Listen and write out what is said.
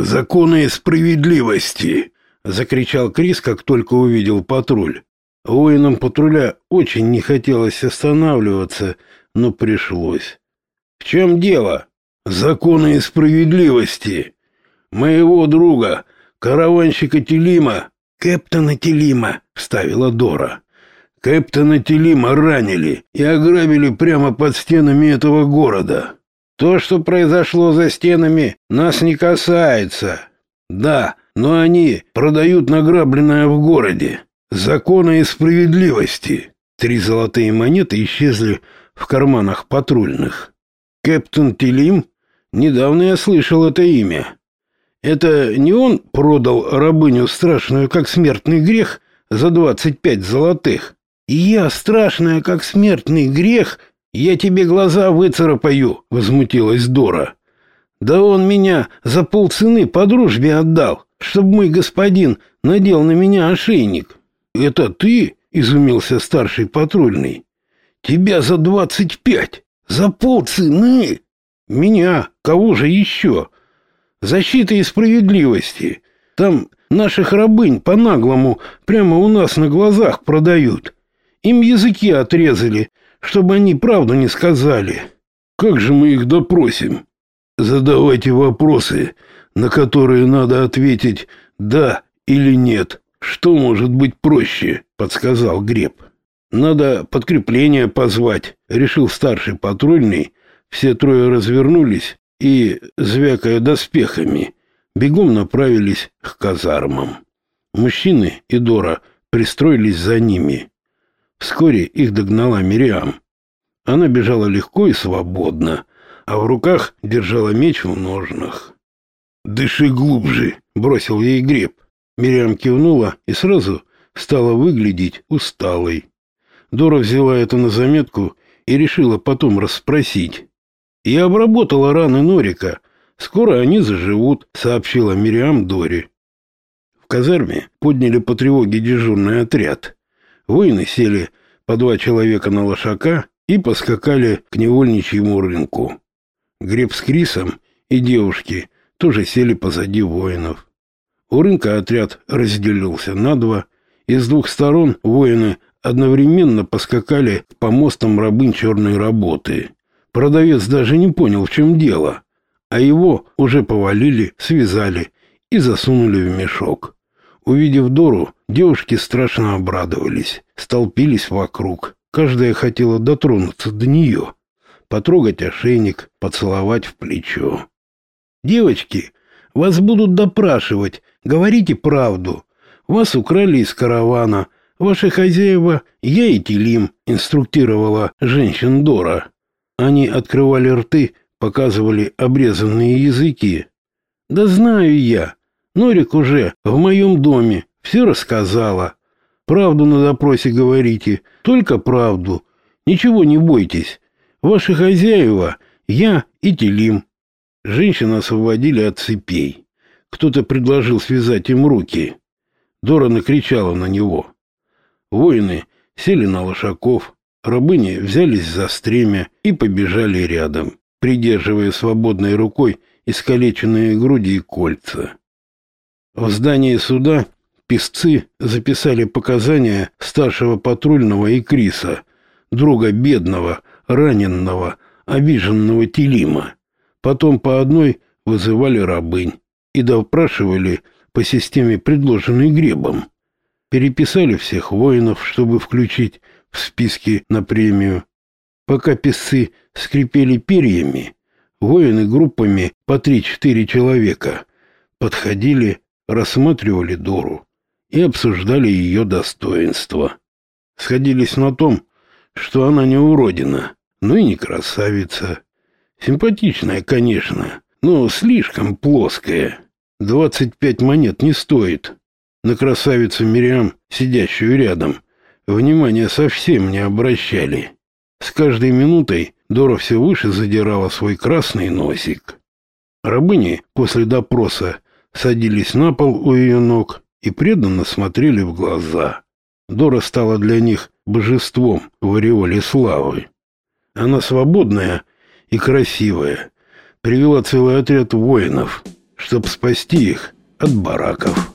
«Законы справедливости!» — закричал Крис, как только увидел патруль. Воинам патруля очень не хотелось останавливаться, но пришлось. «В чем дело?» «Законы справедливости! Моего друга, караванщика Телима, кэптона Телима!» — вставила Дора. «Кэптона Телима ранили и ограбили прямо под стенами этого города. То, что произошло за стенами, нас не касается. Да, но они продают награбленное в городе. Закона и справедливости. Три золотые монеты исчезли в карманах патрульных. Кэптон Телим? Недавно я слышал это имя. Это не он продал рабыню страшную, как смертный грех, за двадцать пять золотых? И я, страшная, как смертный грех, я тебе глаза выцарапаю, возмутилась Дора. Да он меня за полцены по дружбе отдал, чтобы мой господин надел на меня ошейник. Это ты? изумился старший патрульный. Тебя за двадцать пять, за полцены. Меня, кого же еще? Защита и справедливости. Там наших рабынь по-наглому прямо у нас на глазах продают. Им языки отрезали, чтобы они правду не сказали. Как же мы их допросим? Задавайте вопросы, на которые надо ответить «да» или «нет». Что может быть проще, подсказал Греб. Надо подкрепление позвать, решил старший патрульный. Все трое развернулись и, звякая доспехами, бегом направились к казармам. Мужчины и Дора пристроились за ними. Вскоре их догнала Мириам. Она бежала легко и свободно, а в руках держала меч в ножнах. «Дыши глубже!» — бросил ей Греб. Мириам кивнула и сразу стала выглядеть усталой. Дора взяла это на заметку и решила потом расспросить. «Я обработала раны Норика. Скоро они заживут», — сообщила Мириам Доре. В казарме подняли по тревоге дежурный отряд. Воины сели по два человека на лошака и поскакали к невольничьему рынку. Греб с Крисом и девушки тоже сели позади воинов. У рынка отряд разделился на два, и с двух сторон воины одновременно поскакали к помостам рабынь черной работы. Продавец даже не понял, в чем дело, а его уже повалили, связали и засунули в мешок. Увидев Дору, девушки страшно обрадовались, столпились вокруг. Каждая хотела дотронуться до нее, потрогать ошейник, поцеловать в плечо. «Девочки, вас будут допрашивать, говорите правду. Вас украли из каравана. Ваши хозяева, я и Телим», — инструктировала женщин Дора. Они открывали рты, показывали обрезанные языки. «Да знаю я. Норик уже в моем доме все рассказала. Правду на допросе говорите, только правду. Ничего не бойтесь. Ваши хозяева, я и Телим. Женщин освободили от цепей. Кто-то предложил связать им руки. Дора накричала на него. Воины сели на лошаков, рабыни взялись за стремя и побежали рядом, придерживая свободной рукой искалеченные груди и кольца. В здании суда писцы записали показания старшего патрульного и Криса, друга бедного, раненного, обиженного Телима. Потом по одной вызывали рабынь и допрашивали по системе, предложенной Гребом. Переписали всех воинов, чтобы включить в списки на премию. Пока писцы скрипели перьями, воины группами по три-четыре человека подходили рассматривали Дору и обсуждали ее достоинства. Сходились на том, что она не уродина, но и не красавица. Симпатичная, конечно, но слишком плоская. Двадцать пять монет не стоит. На красавицу Мириам, сидящую рядом, внимания совсем не обращали. С каждой минутой Дора все выше задирала свой красный носик. Рабыни после допроса садились на пол у ее ног и преданно смотрели в глаза. Дора стала для них божеством в ореоле славы. Она свободная и красивая, привела целый отряд воинов, чтобы спасти их от бараков.